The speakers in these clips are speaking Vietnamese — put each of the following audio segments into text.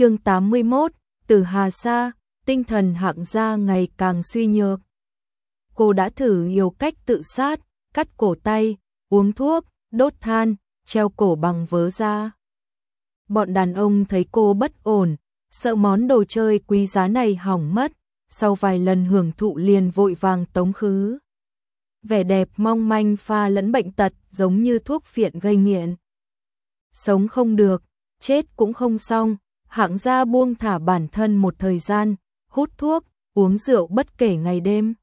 chương 81, từ Hà Sa, tinh thần hạng gia ngày càng suy nhược. Cô đã thử nhiều cách tự sát, cắt cổ tay, uống thuốc, đốt than, treo cổ bằng vớ ra. Bọn đàn ông thấy cô bất ổn, sợ món đồ chơi quý giá này hỏng mất, sau vài lần hưởng thụ liền vội vàng tống khứ. Vẻ đẹp mong manh pha lẫn bệnh tật giống như thuốc phiện gây nghiện. Sống không được, chết cũng không xong, hạng gia buông thả bản thân một thời gian, hút thuốc, uống rượu bất kể ngày đêm.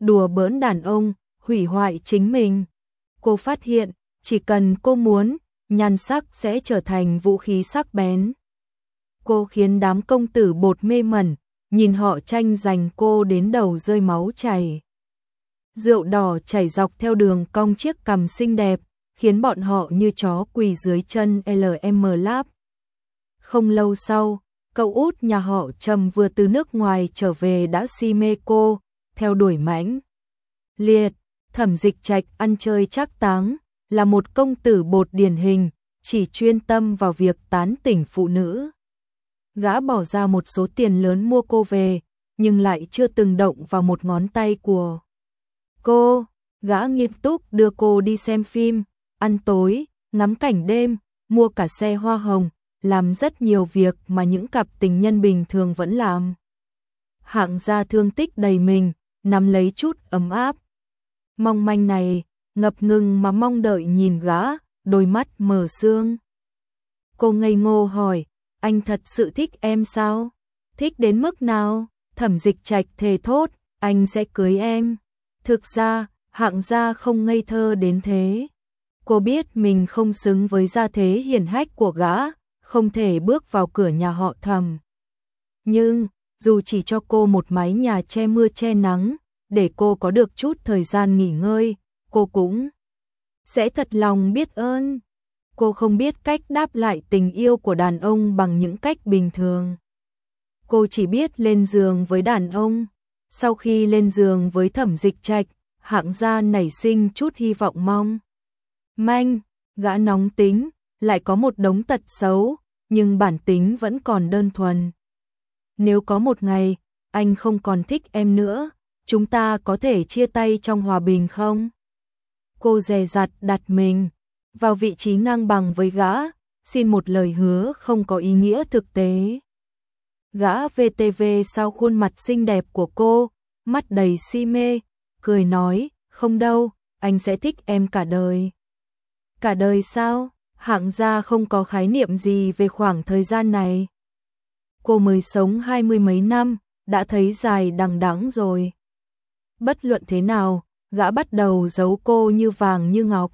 Đùa bỡn đàn ông, hủy hoại chính mình. Cô phát hiện, chỉ cần cô muốn, nhan sắc sẽ trở thành vũ khí sắc bén. Cô khiến đám công tử bột mê mẩn, nhìn họ tranh giành cô đến đầu rơi máu chảy. Rượu đỏ chảy dọc theo đường cong chiếc cằm xinh đẹp, khiến bọn họ như chó quỳ dưới chân LM Lab. Không lâu sau, cậu út nhà họ Trầm vừa từ nước ngoài trở về đã si mê cô, theo đuổi mãnh. Liệt, thẩm dịch trạch ăn chơi chắc táng, là một công tử bột điển hình, chỉ chuyên tâm vào việc tán tỉnh phụ nữ. Gã bỏ ra một số tiền lớn mua cô về, nhưng lại chưa từng động vào một ngón tay của cô. Gã nghiêm túc đưa cô đi xem phim, ăn tối, ngắm cảnh đêm, mua cả xe hoa hồng, làm rất nhiều việc mà những cặp tình nhân bình thường vẫn làm. Hạng gia thương tích đầy mình, nắm lấy chút ấm áp. Mong manh này, ngập ngừng mà mong đợi nhìn gã, đôi mắt mở sương. Cô ngây ngô hỏi, anh thật sự thích em sao? Thích đến mức nào? Thẩm dịch trạch thề thốt, anh sẽ cưới em. Thực ra, hạng gia không ngây thơ đến thế. Cô biết mình không xứng với gia thế hiển hách của gã, không thể bước vào cửa nhà họ thầm. Nhưng, dù chỉ cho cô một mái nhà che mưa che nắng, để cô có được chút thời gian nghỉ ngơi, cô cũng sẽ thật lòng biết ơn. Cô không biết cách đáp lại tình yêu của đàn ông bằng những cách bình thường. Cô chỉ biết lên giường với đàn ông. Sau khi lên giường với thẩm dịch trạch, hạng gia nảy sinh chút hy vọng mong. Manh, gã nóng tính, lại có một đống tật xấu, nhưng bản tính vẫn còn đơn thuần. Nếu có một ngày, anh không còn thích em nữa, chúng ta có thể chia tay trong hòa bình không? Cô dè dặt đặt mình vào vị trí ngang bằng với gã, xin một lời hứa không có ý nghĩa thực tế. Gã VTV sau khuôn mặt xinh đẹp của cô, mắt đầy si mê, cười nói, không đâu, anh sẽ thích em cả đời. Cả đời sao? Hạng gia không có khái niệm gì về khoảng thời gian này. Cô mới sống hai mươi mấy năm, đã thấy dài đằng đẵng rồi. Bất luận thế nào, gã bắt đầu giấu cô như vàng như ngọc.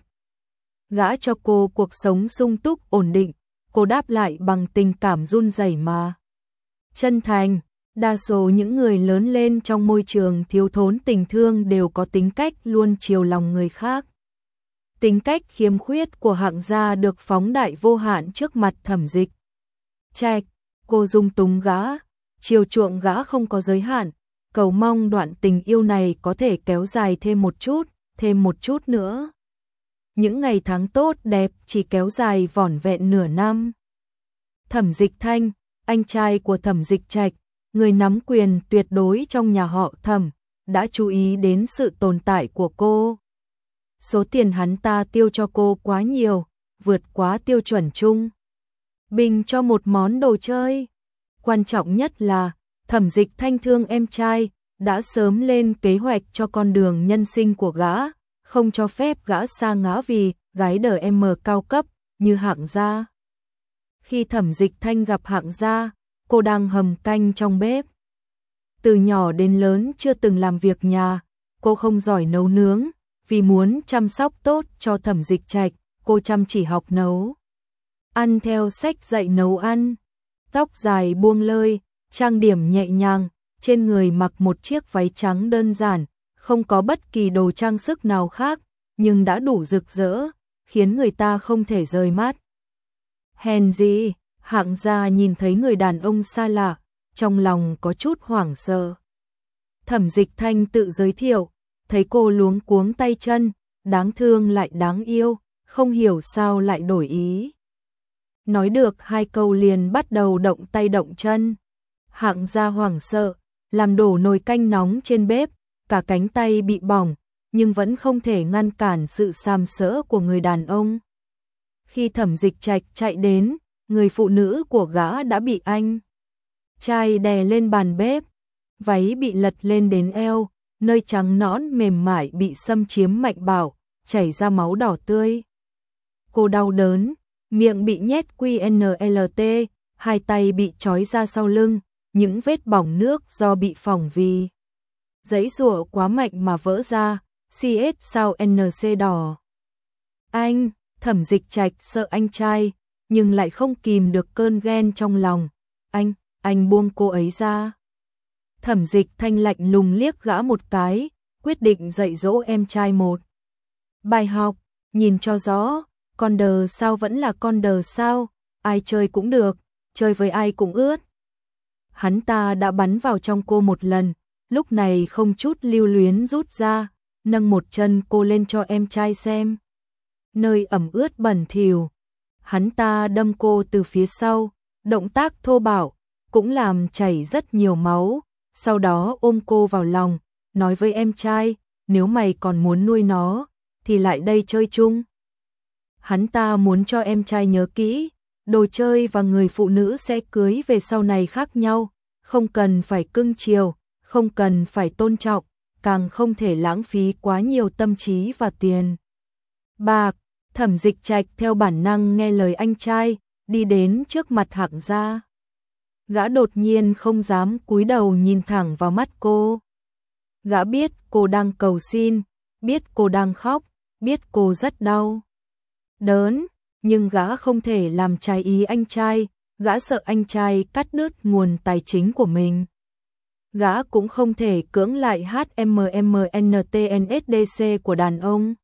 Gã cho cô cuộc sống sung túc ổn định, cô đáp lại bằng tình cảm run rẩy mà. Chân thành, đa số những người lớn lên trong môi trường thiếu thốn tình thương đều có tính cách luôn chiều lòng người khác. Tính cách khiếm khuyết của hạng gia được phóng đại vô hạn trước mặt thẩm dịch. Trạch, cô dung túng gã, chiều chuộng gã không có giới hạn, cầu mong đoạn tình yêu này có thể kéo dài thêm một chút, thêm một chút nữa. Những ngày tháng tốt đẹp chỉ kéo dài vỏn vẹn nửa năm. Thẩm dịch thanh, anh trai của thẩm dịch trạch, người nắm quyền tuyệt đối trong nhà họ thẩm, đã chú ý đến sự tồn tại của cô. Số tiền hắn ta tiêu cho cô quá nhiều, vượt quá tiêu chuẩn chung. Bình cho một món đồ chơi. Quan trọng nhất là, thẩm dịch thanh thương em trai, đã sớm lên kế hoạch cho con đường nhân sinh của gã, không cho phép gã xa ngã vì gái đờ em cao cấp như hạng gia. Khi thẩm dịch thanh gặp hạng gia, cô đang hầm canh trong bếp. Từ nhỏ đến lớn chưa từng làm việc nhà, cô không giỏi nấu nướng, vì muốn chăm sóc tốt cho thẩm dịch trạch, cô chăm chỉ học nấu. Ăn theo sách dạy nấu ăn, tóc dài buông lơi, trang điểm nhẹ nhàng, trên người mặc một chiếc váy trắng đơn giản, không có bất kỳ đồ trang sức nào khác, nhưng đã đủ rực rỡ, khiến người ta không thể rời mắt. Hèn gì, hạng gia nhìn thấy người đàn ông xa lạ, trong lòng có chút hoảng sợ. Thẩm dịch thanh tự giới thiệu, thấy cô luống cuống tay chân, đáng thương lại đáng yêu, không hiểu sao lại đổi ý. Nói được hai câu liền bắt đầu động tay động chân. Hạng gia hoảng sợ, làm đổ nồi canh nóng trên bếp, cả cánh tay bị bỏng, nhưng vẫn không thể ngăn cản sự xàm sỡ của người đàn ông. Khi thẩm dịch trạch chạy đến, người phụ nữ của gã đã bị anh trai đè lên bàn bếp, váy bị lật lên đến eo, nơi trắng nõn mềm mại bị xâm chiếm mạnh bảo, chảy ra máu đỏ tươi. Cô đau đớn, miệng bị nhét QNLT, hai tay bị trói ra sau lưng, những vết bỏng nước do bị phỏng vì giấy rùa quá mạnh mà vỡ ra, CS sau NC đỏ. Anh, thẩm dịch trạch sợ anh trai, nhưng lại không kìm được cơn ghen trong lòng. Anh, anh buông cô ấy ra. Thẩm dịch thanh lạnh lùng liếc gã một cái, quyết định dạy dỗ em trai một. Bài học, nhìn cho rõ, con đờ sao vẫn là con đờ sao, ai chơi cũng được, chơi với ai cũng ướt. Hắn ta đã bắn vào trong cô một lần, lúc này không chút lưu luyến rút ra, nâng một chân cô lên cho em trai xem. Nơi ẩm ướt bẩn thỉu, hắn ta đâm cô từ phía sau, động tác thô bạo, cũng làm chảy rất nhiều máu, sau đó ôm cô vào lòng, nói với em trai, nếu mày còn muốn nuôi nó, thì lại đây chơi chung. Hắn ta muốn cho em trai nhớ kỹ, đồ chơi và người phụ nữ sẽ cưới về sau này khác nhau, không cần phải cưng chiều, không cần phải tôn trọng, càng không thể lãng phí quá nhiều tâm trí và tiền. Bạc, thẩm dịch trạch theo bản năng nghe lời anh trai, đi đến trước mặt hạng gia. Gã đột nhiên không dám cúi đầu nhìn thẳng vào mắt cô. Gã biết cô đang cầu xin, biết cô đang khóc, biết cô rất đau. Đớn, nhưng gã không thể làm trái ý anh trai, gã sợ anh trai cắt đứt nguồn tài chính của mình. Gã cũng không thể cưỡng lại HMMNTNSDC của đàn ông.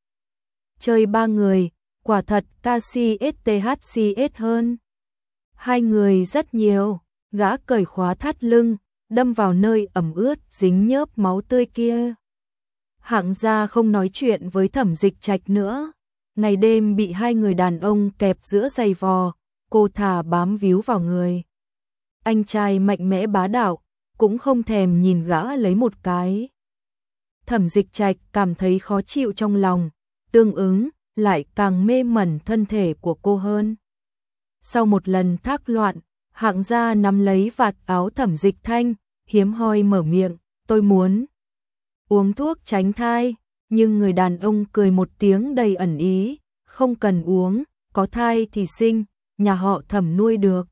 Chơi ba người, quả thật KCSTHCS hơn. Hai người rất nhiều, gã cởi khóa thắt lưng, đâm vào nơi ẩm ướt dính nhớp máu tươi kia. Hạng gia không nói chuyện với thẩm dịch trạch nữa. Ngày đêm bị hai người đàn ông kẹp giữa giày vò, cô thà bám víu vào người. Anh trai mạnh mẽ bá đạo, cũng không thèm nhìn gã lấy một cái. Thẩm dịch trạch cảm thấy khó chịu trong lòng, tương ứng, lại càng mê mẩn thân thể của cô hơn. Sau một lần thác loạn, hạng gia nắm lấy vạt áo thẩm dịch thanh, hiếm hoi mở miệng, tôi muốn uống thuốc tránh thai, nhưng người đàn ông cười một tiếng đầy ẩn ý, không cần uống, có thai thì sinh, nhà họ thẩm nuôi được.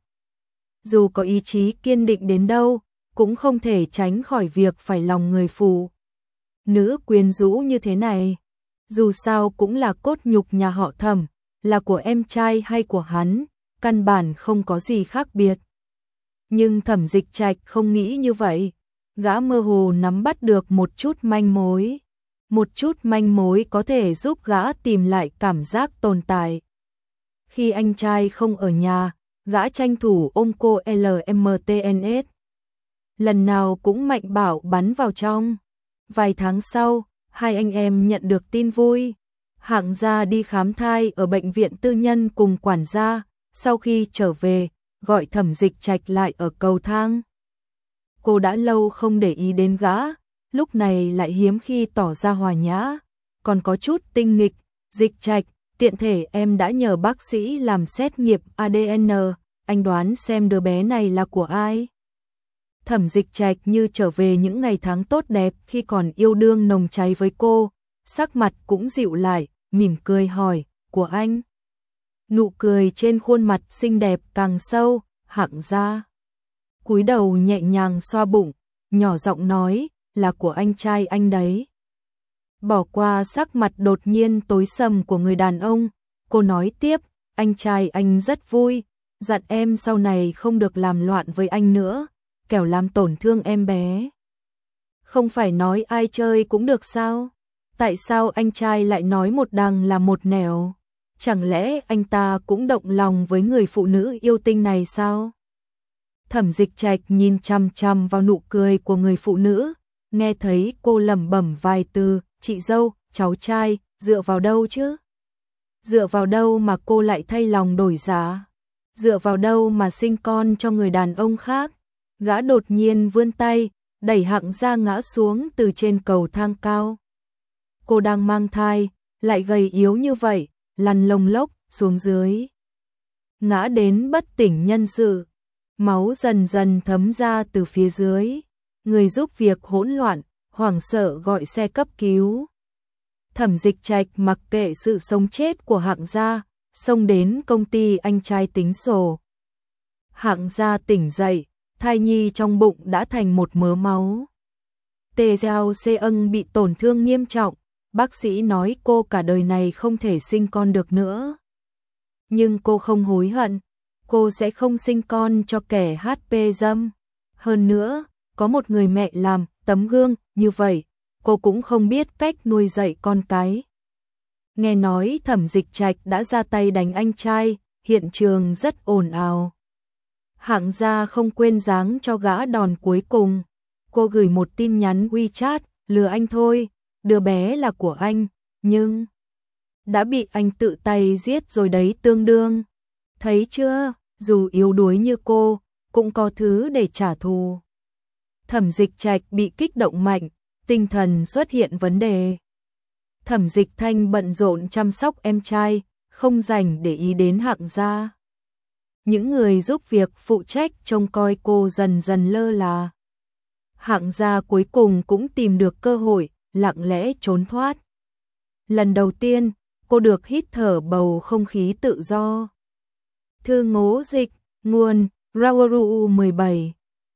Dù có ý chí kiên định đến đâu, cũng không thể tránh khỏi việc phải lòng người phụ. Nữ quyến rũ như thế này, dù sao cũng là cốt nhục nhà họ thẩm, là của em trai hay của hắn, căn bản không có gì khác biệt. Nhưng thẩm dịch trạch không nghĩ như vậy, gã mơ hồ nắm bắt được một chút manh mối. Một chút manh mối có thể giúp gã tìm lại cảm giác tồn tại. Khi anh trai không ở nhà, gã tranh thủ ôm cô LMTNS. Lần nào cũng mạnh bảo bắn vào trong. Vài tháng sau, hai anh em nhận được tin vui. Hạng gia đi khám thai ở bệnh viện tư nhân cùng quản gia, sau khi trở về, gọi thẩm dịch trạch lại ở cầu thang. Cô đã lâu không để ý đến gã, lúc này lại hiếm khi tỏ ra hòa nhã, còn có chút tinh nghịch, dịch trạch, tiện thể em đã nhờ bác sĩ làm xét nghiệm ADN, anh đoán xem đứa bé này là của ai. Thẩm dịch trạch như trở về những ngày tháng tốt đẹp khi còn yêu đương nồng cháy với cô, sắc mặt cũng dịu lại, mỉm cười hỏi, của anh. Nụ cười trên khuôn mặt xinh đẹp càng sâu, hạng ra. cúi đầu nhẹ nhàng xoa bụng, nhỏ giọng nói, là của anh trai anh đấy. Bỏ qua sắc mặt đột nhiên tối sầm của người đàn ông, cô nói tiếp, anh trai anh rất vui, dặn em sau này không được làm loạn với anh nữa, kẻo làm tổn thương em bé. Không phải nói ai chơi cũng được sao? Tại sao anh trai lại nói một đằng là một nẻo? Chẳng lẽ anh ta cũng động lòng với người phụ nữ yêu tinh này sao? Thẩm dịch trạch nhìn chăm chăm vào nụ cười của người phụ nữ, nghe thấy cô lẩm bẩm vài từ, chị dâu, cháu trai, dựa vào đâu chứ? Dựa vào đâu mà cô lại thay lòng đổi giá? dựa vào đâu mà sinh con cho người đàn ông khác. Gã đột nhiên vươn tay, đẩy hạng ra ngã xuống từ trên cầu thang cao. Cô đang mang thai, lại gầy yếu như vậy, lăn lông lốc xuống dưới. Ngã đến bất tỉnh nhân sự, máu dần dần thấm ra từ phía dưới. Người giúp việc hỗn loạn, hoảng sợ gọi xe cấp cứu. Thẩm dịch trạch mặc kệ sự sống chết của hạng gia, xông đến công ty anh trai tính sổ. Hạng gia tỉnh dậy, thai nhi trong bụng đã thành một mớ máu. Tề Giao Xê ân bị tổn thương nghiêm trọng, bác sĩ nói cô cả đời này không thể sinh con được nữa. Nhưng cô không hối hận, cô sẽ không sinh con cho kẻ HP dâm. Hơn nữa, có một người mẹ làm tấm gương như vậy, cô cũng không biết cách nuôi dạy con cái. Nghe nói thẩm dịch trạch đã ra tay đánh anh trai, hiện trường rất ồn ào. Hạng gia không quên dáng cho gã đòn cuối cùng. Cô gửi một tin nhắn WeChat, lừa anh thôi, đứa bé là của anh, nhưng đã bị anh tự tay giết rồi đấy tương đương. Thấy chưa, dù yếu đuối như cô, cũng có thứ để trả thù. Thẩm dịch trạch bị kích động mạnh, tinh thần xuất hiện vấn đề. Thẩm dịch thanh bận rộn chăm sóc em trai, không dành để ý đến hạng gia. Những người giúp việc phụ trách trông coi cô dần dần lơ là. Hạng gia cuối cùng cũng tìm được cơ hội, lặng lẽ trốn thoát. Lần đầu tiên, cô được hít thở bầu không khí tự do. Thư ngố dịch, nguồn, Rauru 17